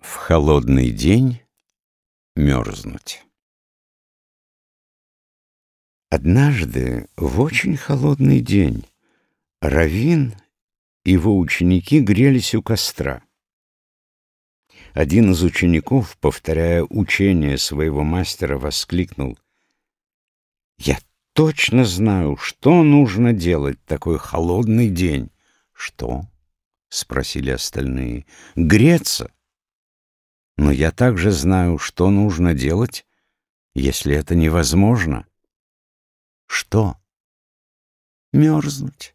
В холодный день мерзнуть. Однажды, в очень холодный день, Равин и его ученики грелись у костра. Один из учеников, повторяя учение своего мастера, воскликнул «Я точно знаю, что нужно делать такой холодный день». «Что?» — спросили остальные. «Греться». Но я также знаю, что нужно делать, если это невозможно. Что? Мерзнуть.